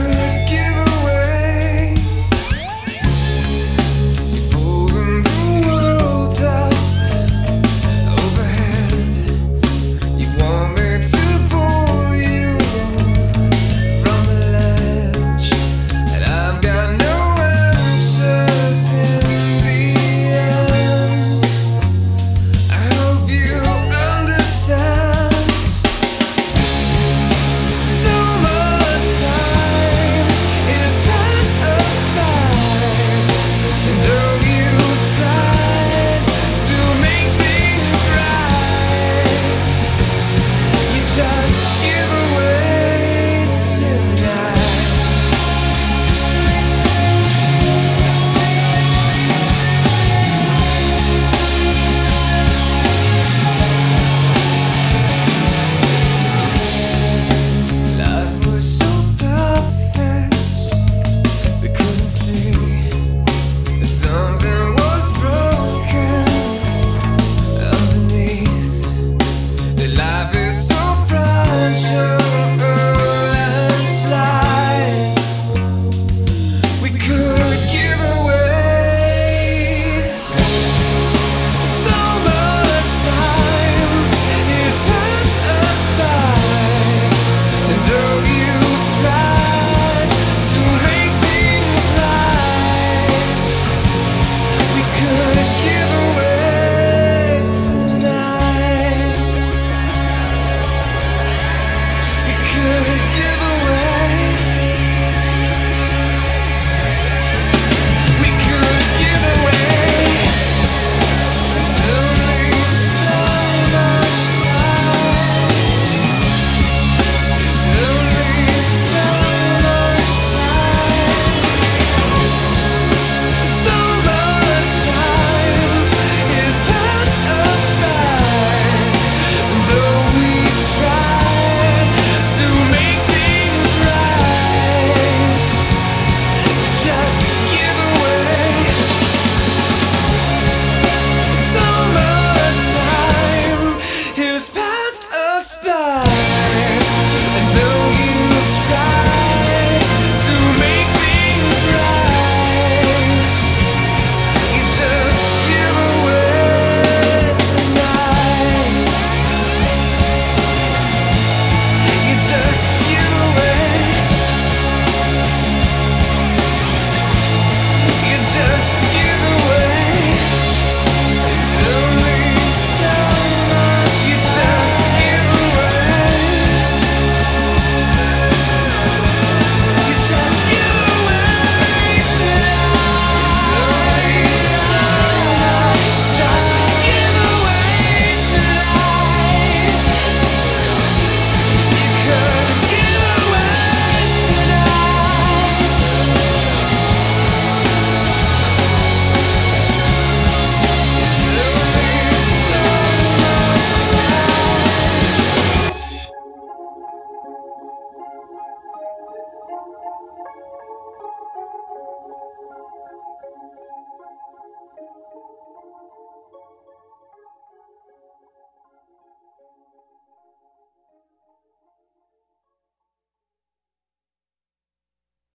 good